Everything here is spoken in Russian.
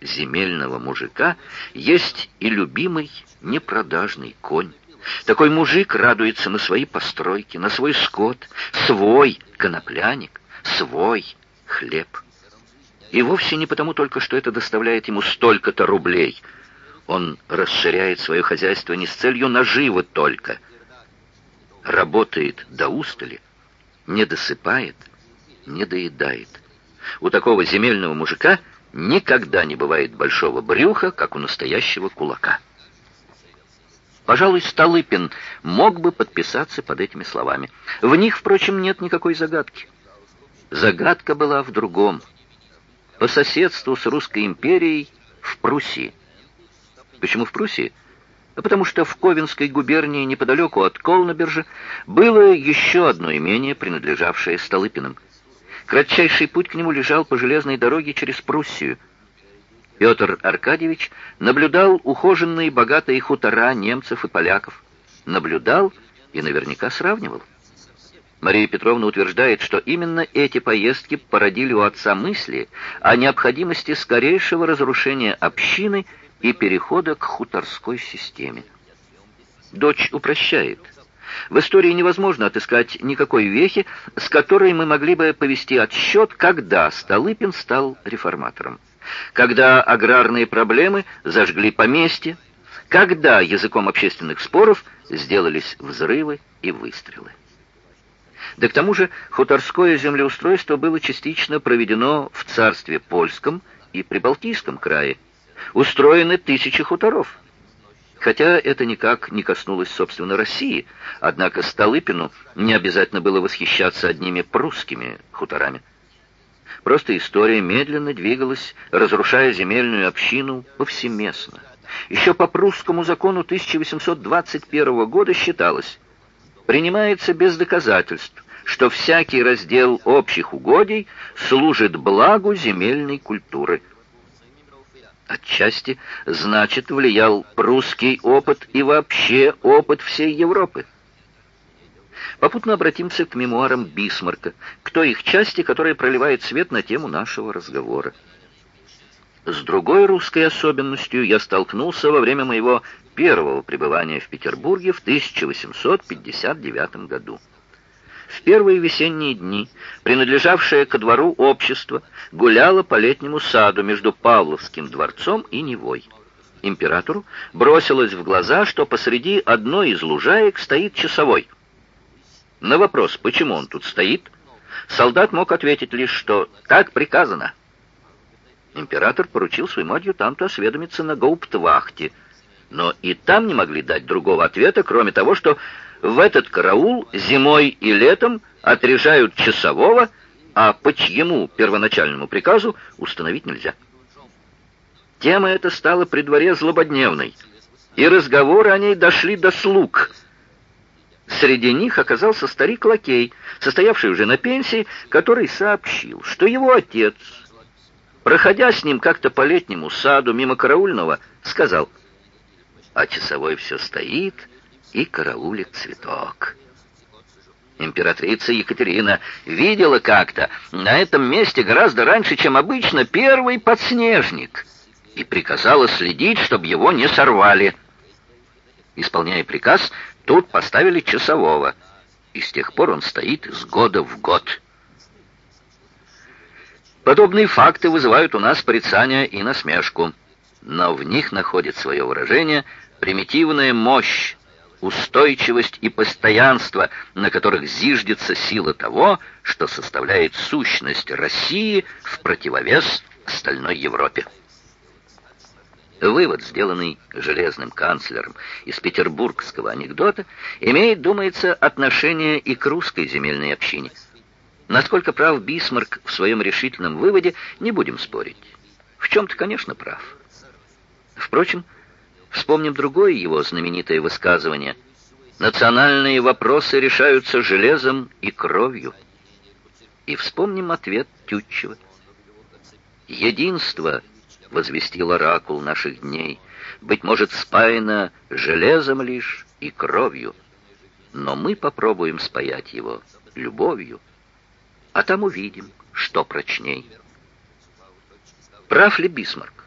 земельного мужика есть и любимый непродажный конь. Такой мужик радуется на свои постройки, на свой скот, свой конопляник, свой хлеб. И вовсе не потому только, что это доставляет ему столько-то рублей. Он расширяет свое хозяйство не с целью наживы только. Работает до устали, не досыпает, не доедает. У такого земельного мужика никогда не бывает большого брюха, как у настоящего кулака. Пожалуй, Столыпин мог бы подписаться под этими словами. В них, впрочем, нет никакой загадки. Загадка была в другом. По соседству с Русской империей в Пруссии. Почему в Пруссии? А потому что в Ковенской губернии, неподалеку от Колнобержа, было еще одно имение, принадлежавшее Столыпиным. Кратчайший путь к нему лежал по железной дороге через Пруссию – Петр Аркадьевич наблюдал ухоженные богатые хутора немцев и поляков. Наблюдал и наверняка сравнивал. Мария Петровна утверждает, что именно эти поездки породили у отца мысли о необходимости скорейшего разрушения общины и перехода к хуторской системе. Дочь упрощает. В истории невозможно отыскать никакой вехи, с которой мы могли бы повести отсчет, когда Столыпин стал реформатором когда аграрные проблемы зажгли поместье, когда языком общественных споров сделались взрывы и выстрелы. Да к тому же хуторское землеустройство было частично проведено в царстве польском и Прибалтийском крае. Устроены тысячи хуторов. Хотя это никак не коснулось, собственно, России, однако Столыпину не обязательно было восхищаться одними прусскими хуторами. Просто история медленно двигалась, разрушая земельную общину повсеместно. Еще по прусскому закону 1821 года считалось, принимается без доказательств, что всякий раздел общих угодий служит благу земельной культуры. Отчасти, значит, влиял прусский опыт и вообще опыт всей Европы. Попутно обратимся к мемуарам Бисмарка, к той их части, которая проливает свет на тему нашего разговора. С другой русской особенностью я столкнулся во время моего первого пребывания в Петербурге в 1859 году. В первые весенние дни, принадлежавшее ко двору общество, гуляло по летнему саду между Павловским дворцом и Невой. Императору бросилось в глаза, что посреди одной из лужаек стоит часовой. На вопрос, почему он тут стоит, солдат мог ответить лишь, что «так приказано». Император поручил своему адъютанту осведомиться на гауптвахте, но и там не могли дать другого ответа, кроме того, что в этот караул зимой и летом отряжают часового, а по чьему первоначальному приказу установить нельзя. Тема эта стала при дворе злободневной, и разговоры о ней дошли до слуг – Среди них оказался старик-лакей, состоявший уже на пенсии, который сообщил, что его отец, проходя с ним как-то по летнему саду мимо караульного, сказал, а часовой все стоит и караулит цветок. Императрица Екатерина видела как-то на этом месте гораздо раньше, чем обычно, первый подснежник и приказала следить, чтобы его не сорвали. Исполняя приказ, Тут поставили часового, и с тех пор он стоит с года в год. Подобные факты вызывают у нас порицание и насмешку, но в них находит свое выражение примитивная мощь, устойчивость и постоянство, на которых зиждется сила того, что составляет сущность России в противовес остальной Европе. Вывод, сделанный железным канцлером из петербургского анекдота, имеет, думается, отношение и к русской земельной общине. Насколько прав Бисмарк в своем решительном выводе, не будем спорить. В чем-то, конечно, прав. Впрочем, вспомним другое его знаменитое высказывание. «Национальные вопросы решаются железом и кровью». И вспомним ответ Тютчева. «Единство — возвестил оракул наших дней, быть может, спаяно железом лишь и кровью. Но мы попробуем спаять его любовью, а там увидим, что прочней. Прав ли Бисмарк?